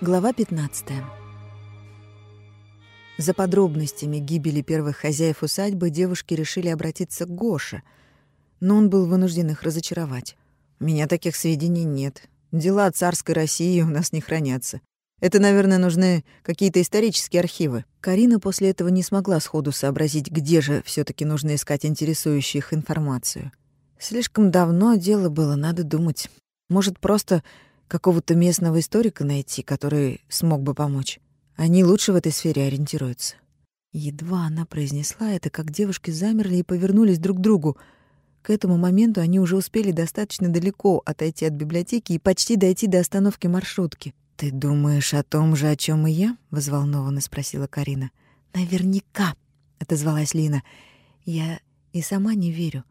Глава 15. За подробностями гибели первых хозяев усадьбы девушки решили обратиться к Гоше, но он был вынужден их разочаровать. «У меня таких сведений нет. Дела царской России у нас не хранятся. Это, наверное, нужны какие-то исторические архивы». Карина после этого не смогла сходу сообразить, где же все таки нужно искать интересующую их информацию. Слишком давно дело было, надо думать. Может, просто какого-то местного историка найти, который смог бы помочь. Они лучше в этой сфере ориентируются. Едва она произнесла это, как девушки замерли и повернулись друг к другу. К этому моменту они уже успели достаточно далеко отойти от библиотеки и почти дойти до остановки маршрутки. «Ты думаешь о том же, о чем и я?» — взволнованно спросила Карина. «Наверняка», — отозвалась Лина. «Я и сама не верю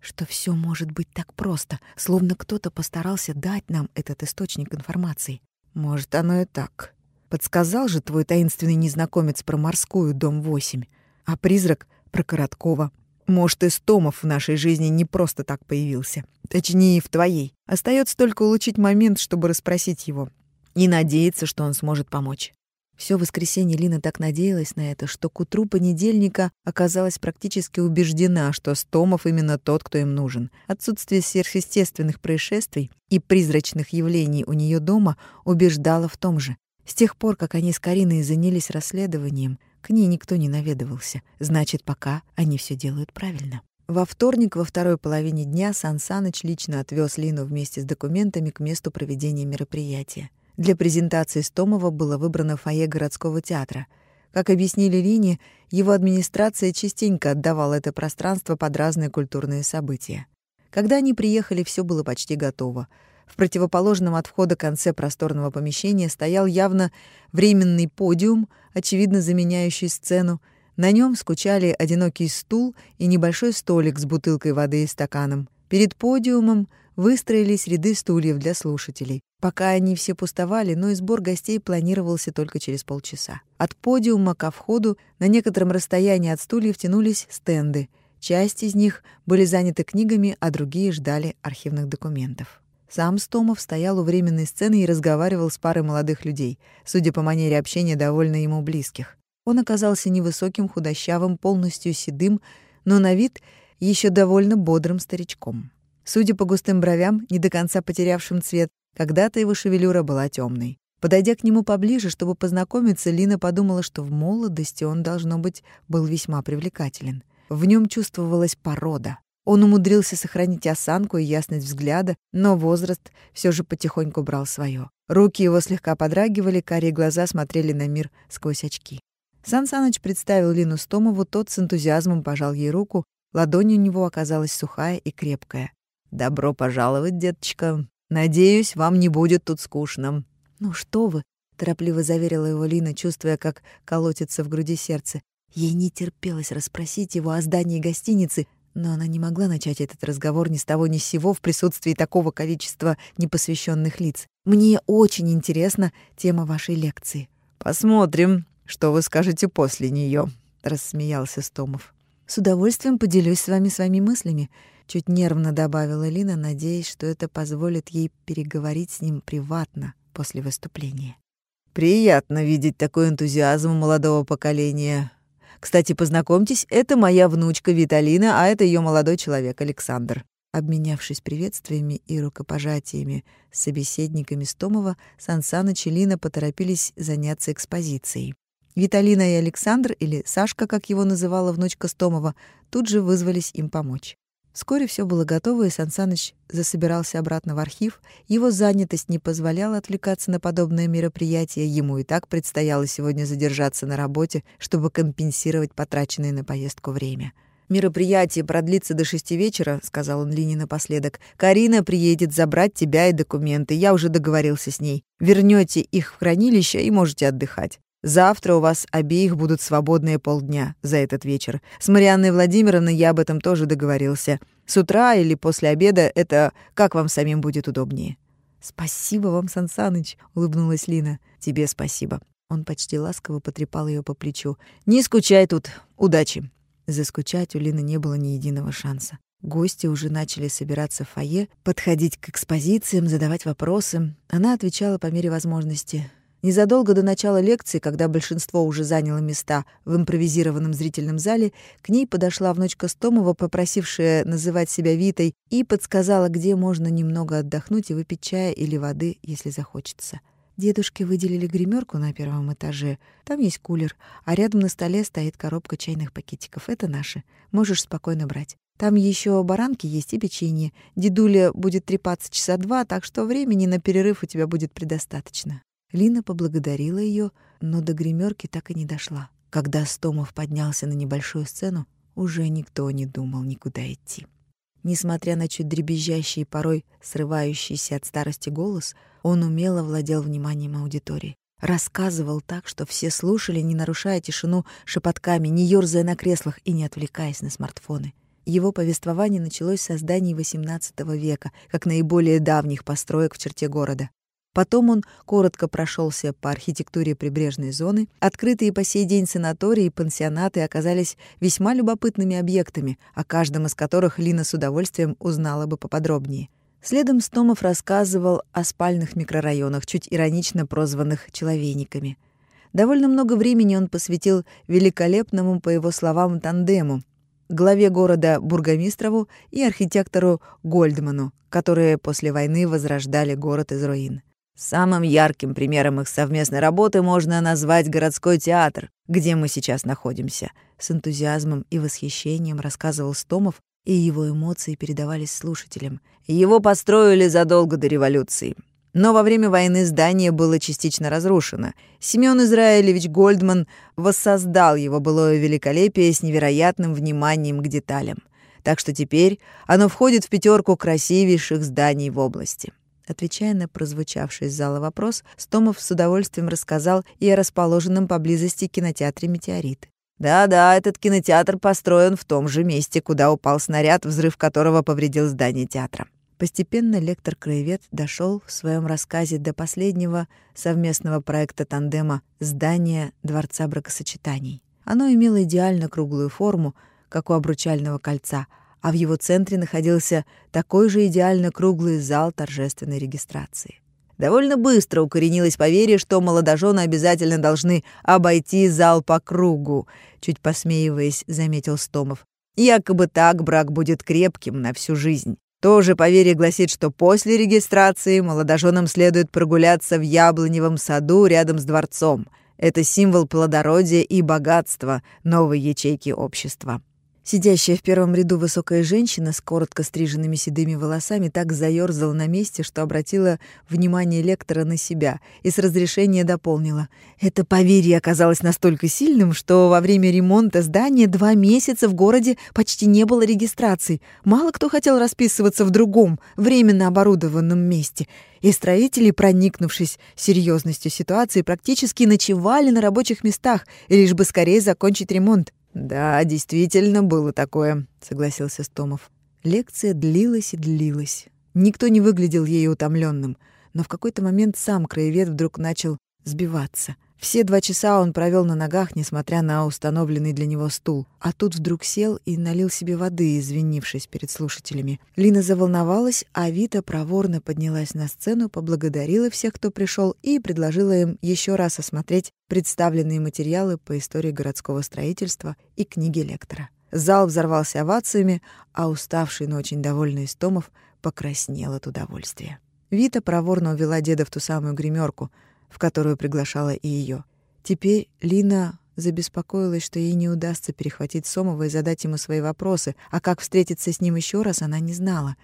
что все может быть так просто, словно кто-то постарался дать нам этот источник информации. Может, оно и так. Подсказал же твой таинственный незнакомец про морскую, дом 8, а призрак — про Короткова. Может, и Стомов в нашей жизни не просто так появился. Точнее, в твоей. Остается только улучшить момент, чтобы расспросить его. И надеяться, что он сможет помочь. Все воскресенье Лина так надеялась на это, что к утру понедельника оказалась практически убеждена, что Стомов именно тот, кто им нужен. Отсутствие сверхъестественных происшествий и призрачных явлений у нее дома убеждало в том же. С тех пор, как они с Кариной занялись расследованием, к ней никто не наведывался. Значит, пока они все делают правильно. Во вторник, во второй половине дня, Сан Саныч лично отвез Лину вместе с документами к месту проведения мероприятия. Для презентации Стомова было выбрано фойе городского театра. Как объяснили Лине, его администрация частенько отдавала это пространство под разные культурные события. Когда они приехали, все было почти готово. В противоположном от входа конце просторного помещения стоял явно временный подиум, очевидно заменяющий сцену. На нем скучали одинокий стул и небольшой столик с бутылкой воды и стаканом. Перед подиумом выстроились ряды стульев для слушателей. Пока они все пустовали, но и сбор гостей планировался только через полчаса. От подиума ко входу на некотором расстоянии от стульев тянулись стенды. Часть из них были заняты книгами, а другие ждали архивных документов. Сам Стомов стоял у временной сцены и разговаривал с парой молодых людей, судя по манере общения, довольно ему близких. Он оказался невысоким, худощавым, полностью седым, но на вид еще довольно бодрым старичком. Судя по густым бровям, не до конца потерявшим цвет, когда-то его шевелюра была темной. Подойдя к нему поближе, чтобы познакомиться, Лина подумала, что в молодости он, должно быть, был весьма привлекателен. В нем чувствовалась порода. Он умудрился сохранить осанку и ясность взгляда, но возраст все же потихоньку брал свое. Руки его слегка подрагивали, карие глаза смотрели на мир сквозь очки. Сан Саныч представил Лину Стомову, тот с энтузиазмом пожал ей руку, ладонь у него оказалась сухая и крепкая. «Добро пожаловать, деточка. Надеюсь, вам не будет тут скучно». «Ну что вы», — торопливо заверила его Лина, чувствуя, как колотится в груди сердце. Ей не терпелось расспросить его о здании гостиницы, но она не могла начать этот разговор ни с того ни с сего в присутствии такого количества непосвященных лиц. «Мне очень интересна тема вашей лекции». «Посмотрим, что вы скажете после нее, рассмеялся Стомов. «С удовольствием поделюсь с вами своими мыслями», Чуть нервно добавила Лина, надеясь, что это позволит ей переговорить с ним приватно после выступления. «Приятно видеть такой энтузиазм у молодого поколения. Кстати, познакомьтесь, это моя внучка Виталина, а это ее молодой человек Александр». Обменявшись приветствиями и рукопожатиями с собеседниками Стомова, Сансаныч и Лина поторопились заняться экспозицией. Виталина и Александр, или Сашка, как его называла внучка Стомова, тут же вызвались им помочь. Вскоре все было готово, и Сансаныч засобирался обратно в архив. Его занятость не позволяла отвлекаться на подобное мероприятие. Ему и так предстояло сегодня задержаться на работе, чтобы компенсировать потраченное на поездку время. «Мероприятие продлится до шести вечера», — сказал он Лине напоследок. «Карина приедет забрать тебя и документы. Я уже договорился с ней. Вернете их в хранилище и можете отдыхать. Завтра у вас обеих будут свободные полдня за этот вечер. С Марианной Владимировной я об этом тоже договорился. С утра или после обеда это как вам самим будет удобнее». «Спасибо вам, Сансаныч», — улыбнулась Лина. «Тебе спасибо». Он почти ласково потрепал ее по плечу. «Не скучай тут. Удачи». Заскучать у Лины не было ни единого шанса. Гости уже начали собираться в фойе, подходить к экспозициям, задавать вопросы. Она отвечала по мере возможности. Незадолго до начала лекции, когда большинство уже заняло места в импровизированном зрительном зале, к ней подошла внучка Стомова, попросившая называть себя Витой, и подсказала, где можно немного отдохнуть и выпить чая или воды, если захочется. Дедушке выделили гримерку на первом этаже. Там есть кулер, а рядом на столе стоит коробка чайных пакетиков. Это наши. Можешь спокойно брать. Там еще баранки есть и печенье. Дедуля будет трепаться часа два, так что времени на перерыв у тебя будет предостаточно. Лина поблагодарила ее, но до гримерки так и не дошла. Когда Стомов поднялся на небольшую сцену, уже никто не думал никуда идти. Несмотря на чуть дребезжащий и порой срывающийся от старости голос, он умело владел вниманием аудитории. Рассказывал так, что все слушали, не нарушая тишину шепотками, не ёрзая на креслах и не отвлекаясь на смартфоны. Его повествование началось с зданий XVIII века, как наиболее давних построек в черте города. Потом он коротко прошелся по архитектуре прибрежной зоны. Открытые по сей день санатории и пансионаты оказались весьма любопытными объектами, о каждом из которых Лина с удовольствием узнала бы поподробнее. Следом Стомов рассказывал о спальных микрорайонах, чуть иронично прозванных «человейниками». Довольно много времени он посвятил великолепному, по его словам, тандему — главе города Бургомистрову и архитектору Гольдману, которые после войны возрождали город из руин. Самым ярким примером их совместной работы можно назвать городской театр, где мы сейчас находимся. С энтузиазмом и восхищением рассказывал Стомов, и его эмоции передавались слушателям. Его построили задолго до революции. Но во время войны здание было частично разрушено. Семён Израилевич Гольдман воссоздал его былое великолепие с невероятным вниманием к деталям. Так что теперь оно входит в пятерку красивейших зданий в области. Отвечая на прозвучавший из зала вопрос, Стомов с удовольствием рассказал и о расположенном поблизости кинотеатре «Метеорит». Да-да, этот кинотеатр построен в том же месте, куда упал снаряд, взрыв которого повредил здание театра. Постепенно лектор-краевед дошел в своем рассказе до последнего совместного проекта тандема «Здание Дворца бракосочетаний». Оно имело идеально круглую форму, как у обручального кольца — а в его центре находился такой же идеально круглый зал торжественной регистрации. Довольно быстро укоренилось поверье, что молодожены обязательно должны обойти зал по кругу, чуть посмеиваясь, заметил Стомов. Якобы так брак будет крепким на всю жизнь. Тоже поверье гласит, что после регистрации молодоженам следует прогуляться в яблоневом саду рядом с дворцом. Это символ плодородия и богатства новой ячейки общества. Сидящая в первом ряду высокая женщина с коротко стриженными седыми волосами так заёрзала на месте, что обратила внимание лектора на себя и с разрешения дополнила. Это поверье оказалось настолько сильным, что во время ремонта здания два месяца в городе почти не было регистраций. Мало кто хотел расписываться в другом, временно оборудованном месте. И строители, проникнувшись серьезностью ситуации, практически ночевали на рабочих местах, лишь бы скорее закончить ремонт. «Да, действительно было такое», — согласился Стомов. Лекция длилась и длилась. Никто не выглядел ей утомленным, но в какой-то момент сам краевед вдруг начал сбиваться. Все два часа он провел на ногах, несмотря на установленный для него стул. А тут вдруг сел и налил себе воды, извинившись перед слушателями. Лина заволновалась, а Вита проворно поднялась на сцену, поблагодарила всех, кто пришел, и предложила им еще раз осмотреть представленные материалы по истории городского строительства и книги лектора. Зал взорвался овациями, а уставший, но очень довольный Истомов покраснел от удовольствия. Вита проворно увела деда в ту самую гримерку — в которую приглашала и ее. Теперь Лина забеспокоилась, что ей не удастся перехватить Сомова и задать ему свои вопросы, а как встретиться с ним еще раз, она не знала.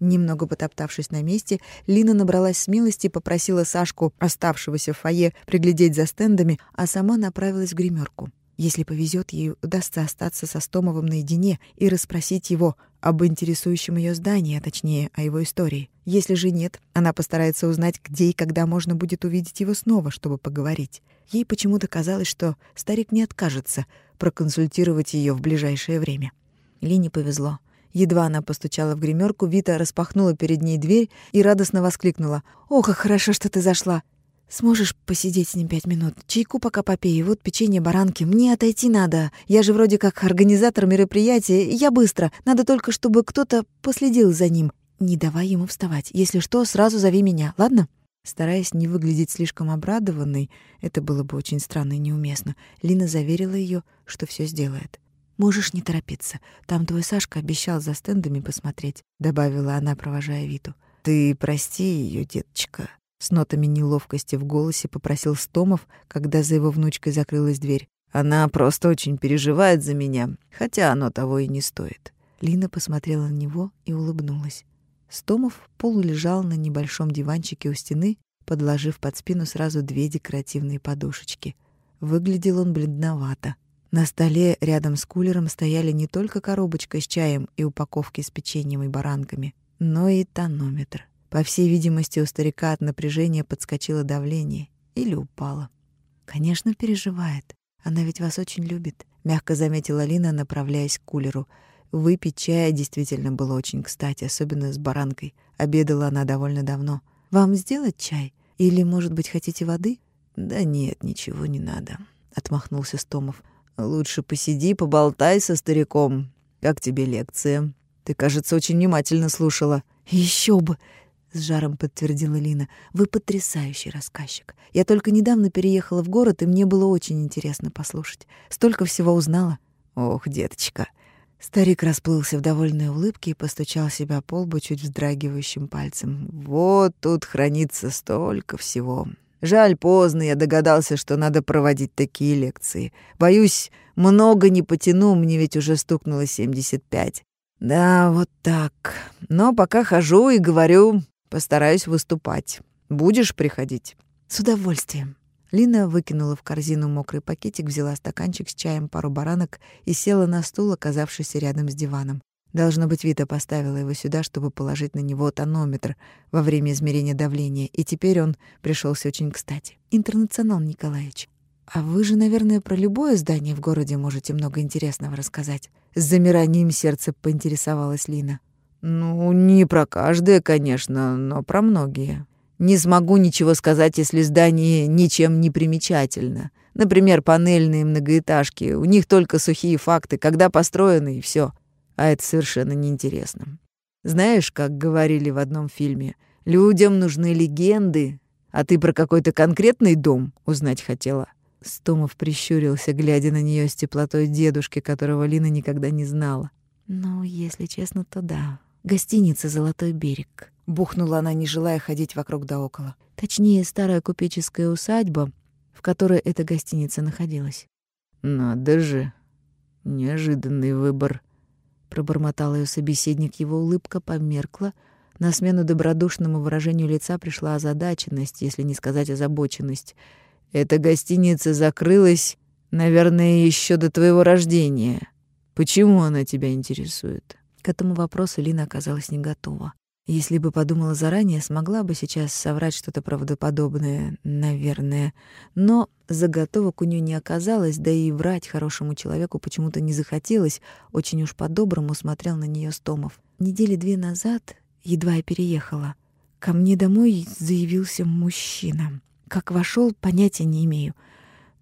Немного потоптавшись на месте, Лина набралась смелости и попросила Сашку, оставшегося в фойе, приглядеть за стендами, а сама направилась в гримерку. Если повезет, ей удастся остаться со Стомовым наедине и расспросить его об интересующем ее здании, а точнее, о его истории. Если же нет, она постарается узнать, где и когда можно будет увидеть его снова, чтобы поговорить. Ей почему-то казалось, что старик не откажется проконсультировать ее в ближайшее время. Лине повезло. Едва она постучала в гримерку, Вита распахнула перед ней дверь и радостно воскликнула. «О, как хорошо, что ты зашла! Сможешь посидеть с ним пять минут? Чайку пока попей, вот печенье баранки. Мне отойти надо. Я же вроде как организатор мероприятия. Я быстро. Надо только, чтобы кто-то последил за ним. Не давай ему вставать. Если что, сразу зови меня, ладно?» Стараясь не выглядеть слишком обрадованной, это было бы очень странно и неуместно, Лина заверила ее, что все сделает. «Можешь не торопиться. Там твой Сашка обещал за стендами посмотреть», — добавила она, провожая Виту. «Ты прости ее, деточка», с нотами неловкости в голосе попросил Стомов, когда за его внучкой закрылась дверь. Она просто очень переживает за меня, хотя оно того и не стоит. Лина посмотрела на него и улыбнулась. Стомов полулежал на небольшом диванчике у стены, подложив под спину сразу две декоративные подушечки. Выглядел он бледновато. На столе рядом с кулером стояли не только коробочка с чаем и упаковки с печеньем и баранками, но и тонометр. По всей видимости, у старика от напряжения подскочило давление или упало. «Конечно, переживает. Она ведь вас очень любит», — мягко заметила Лина, направляясь к кулеру. Выпить чая действительно было очень кстати, особенно с баранкой. Обедала она довольно давно. «Вам сделать чай? Или, может быть, хотите воды?» «Да нет, ничего не надо», — отмахнулся Стомов. «Лучше посиди, поболтай со стариком. Как тебе лекция? Ты, кажется, очень внимательно слушала». Еще бы! с жаром подтвердила Лина. Вы потрясающий рассказчик. Я только недавно переехала в город, и мне было очень интересно послушать. Столько всего узнала. Ох, деточка. Старик расплылся в довольной улыбке и постучал себя по лбу чуть вздрагивающим пальцем. Вот тут хранится столько всего. Жаль, поздно я догадался, что надо проводить такие лекции. Боюсь, много не потяну, мне ведь уже стукнуло 75. Да, вот так. Но пока хожу и говорю, Постараюсь выступать. Будешь приходить?» «С удовольствием». Лина выкинула в корзину мокрый пакетик, взяла стаканчик с чаем, пару баранок и села на стул, оказавшийся рядом с диваном. Должно быть, Вита поставила его сюда, чтобы положить на него тонометр во время измерения давления, и теперь он пришелся очень кстати. «Интернационал Николаевич, а вы же, наверное, про любое здание в городе можете много интересного рассказать?» С замиранием сердца поинтересовалась Лина. Ну, не про каждое, конечно, но про многие. Не смогу ничего сказать, если здание ничем не примечательно. Например, панельные многоэтажки. У них только сухие факты, когда построены, и все. А это совершенно неинтересно. Знаешь, как говорили в одном фильме, людям нужны легенды, а ты про какой-то конкретный дом узнать хотела. Стомов прищурился, глядя на нее с теплотой дедушки, которого Лина никогда не знала. «Ну, если честно, то да. Гостиница «Золотой берег». Бухнула она, не желая ходить вокруг да около. Точнее, старая купеческая усадьба, в которой эта гостиница находилась. «Надо же! Неожиданный выбор!» Пробормотал ее собеседник, его улыбка померкла. На смену добродушному выражению лица пришла озадаченность, если не сказать озабоченность. «Эта гостиница закрылась, наверное, еще до твоего рождения. Почему она тебя интересует?» К этому вопросу Лина оказалась не готова. Если бы подумала заранее, смогла бы сейчас соврать что-то правдоподобное, наверное. Но заготовок у нее не оказалось, да и врать хорошему человеку почему-то не захотелось. Очень уж по-доброму смотрел на нее Стомов. Недели две назад, едва я переехала, ко мне домой заявился мужчина. Как вошел, понятия не имею.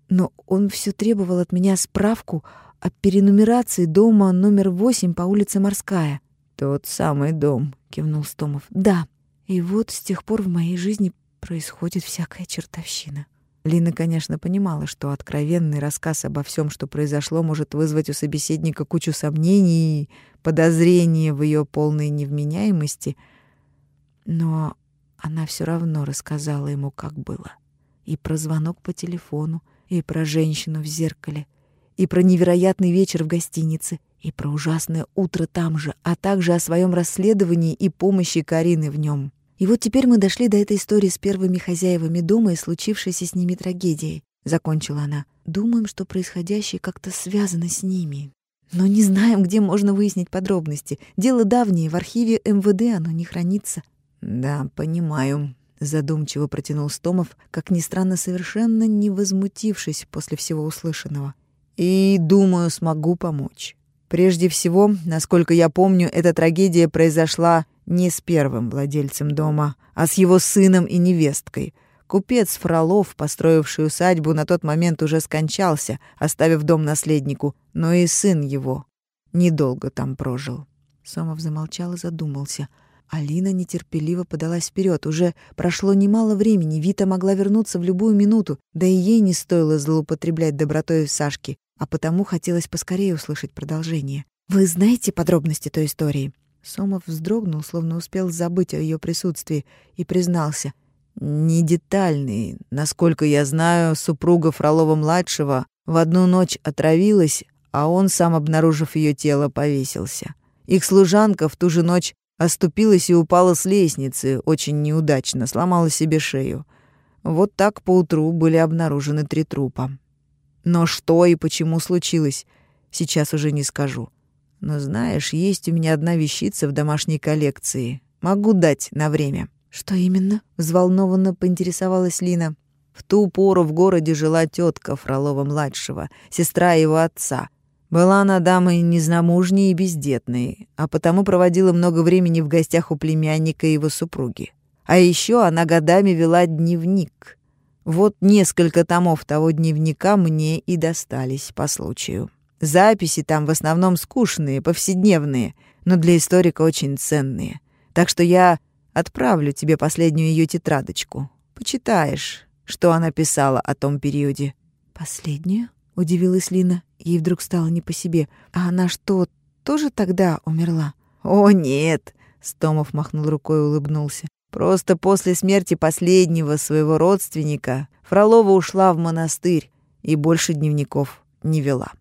Но он все требовал от меня справку о перенумерации дома номер восемь по улице Морская. Тот самый дом, кивнул Стомов. Да. И вот с тех пор в моей жизни происходит всякая чертовщина. Лина, конечно, понимала, что откровенный рассказ обо всем, что произошло, может вызвать у собеседника кучу сомнений и подозрения в ее полной невменяемости, но она все равно рассказала ему, как было. И про звонок по телефону, и про женщину в зеркале, и про невероятный вечер в гостинице, и про ужасное утро там же, а также о своем расследовании и помощи Карины в нем. И вот теперь мы дошли до этой истории с первыми хозяевами дома и случившейся с ними трагедией, закончила она. Думаем, что происходящее как-то связано с ними. Но не знаем, где можно выяснить подробности. Дело давнее, в архиве МВД оно не хранится. Да, понимаю, задумчиво протянул Стомов, как ни странно, совершенно не возмутившись после всего услышанного. И, думаю, смогу помочь. Прежде всего, насколько я помню, эта трагедия произошла не с первым владельцем дома, а с его сыном и невесткой. Купец Фролов, построивший усадьбу, на тот момент уже скончался, оставив дом наследнику, но и сын его недолго там прожил. Сомов замолчал и задумался. Алина нетерпеливо подалась вперед. Уже прошло немало времени, Вита могла вернуться в любую минуту, да и ей не стоило злоупотреблять добротой Сашки, а потому хотелось поскорее услышать продолжение. «Вы знаете подробности той истории?» Сомов вздрогнул, словно успел забыть о ее присутствии, и признался. «Не детальный. Насколько я знаю, супруга Фролова-младшего в одну ночь отравилась, а он, сам обнаружив ее тело, повесился. Их служанка в ту же ночь оступилась и упала с лестницы, очень неудачно, сломала себе шею. Вот так поутру были обнаружены три трупа. Но что и почему случилось, сейчас уже не скажу. Но знаешь, есть у меня одна вещица в домашней коллекции. Могу дать на время. Что именно? взволнованно поинтересовалась Лина. В ту пору в городе жила тетка Фролова-младшего, сестра его отца. Была она дамой незнамужней и бездетной, а потому проводила много времени в гостях у племянника и его супруги. А еще она годами вела дневник. Вот несколько томов того дневника мне и достались по случаю. Записи там в основном скучные, повседневные, но для историка очень ценные. Так что я отправлю тебе последнюю ее тетрадочку. Почитаешь, что она писала о том периоде. «Последнюю?» — удивилась Лина. Ей вдруг стало не по себе. «А она что, тоже тогда умерла?» «О, нет!» — Стомов махнул рукой и улыбнулся. «Просто после смерти последнего своего родственника Фролова ушла в монастырь и больше дневников не вела».